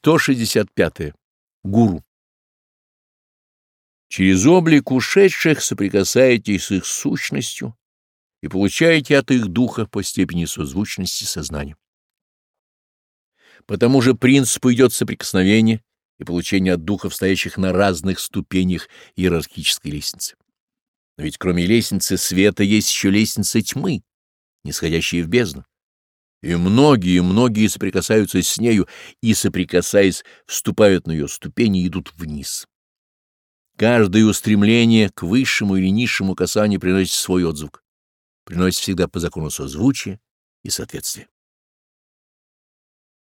165. Гуру. Через облик ушедших соприкасаетесь с их сущностью и получаете от их духа по степени созвучности сознания. По тому же принципу идет соприкосновение и получение от духов, стоящих на разных ступенях иерархической лестницы. Но ведь кроме лестницы света есть еще лестница тьмы, нисходящие в бездну. И многие, и многие соприкасаются с нею и, соприкасаясь, вступают на ее ступени и идут вниз. Каждое устремление к высшему или низшему касанию приносит свой отзвук, приносит всегда по закону созвучия и соответствия.